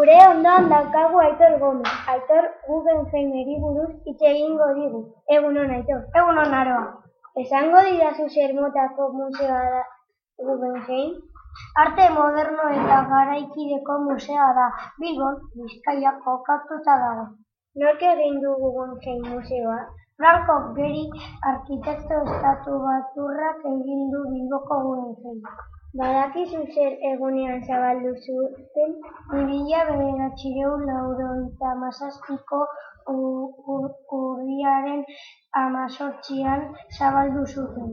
Gure ondoan daukagu Aitor Gomez. Aitor Guggenheimeri buruz hitz egingo digu. Egun on, Aitor. Egun on, Aroa. Esango didazu zer motako museoa da Guggenheim? Arte moderno eta garaikideko musea da. Bilbon, Bizkaia kokatuta dago. Nork egin du Guggenheim museoa? Franco Gehry arkitekto estatu baturrak egin du Bilboko Guggenheim. Badakizu zer egunean zabaldu zuten? Mila bederatzireun laurogeita hamazazpiko urriaren hemezortzian zabaldu zuten.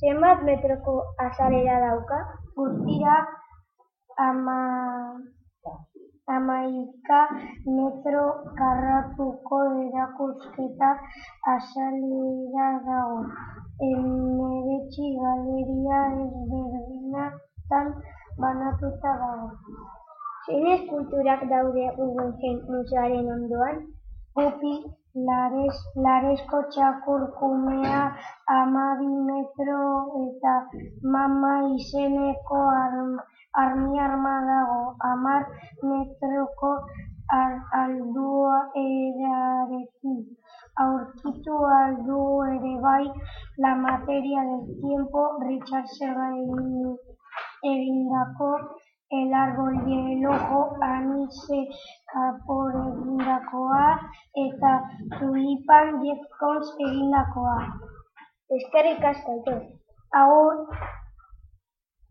Zenbat metroko azalera dauka? Guztira ama hamaika metro karratuko erakusketa azalera dago. Hemeretzi galeria ezberdinetan banatuta dago. Zein eskulturak daude Guggenheim museoaren ondoan? Gupi, Lares, Laresko txakur-kumea hamabi metro eta Mama izeneko armiarma dago hamar metroko altuerarekin. Aurkitu ahal dugu ere bai La materia del tiempo Richard Serra egindako El árbol y el ojo Anise Kapor egindakoa eta Tulipan Jeff Koons egindakoa. Eskerrik asko, Aitor. Agur.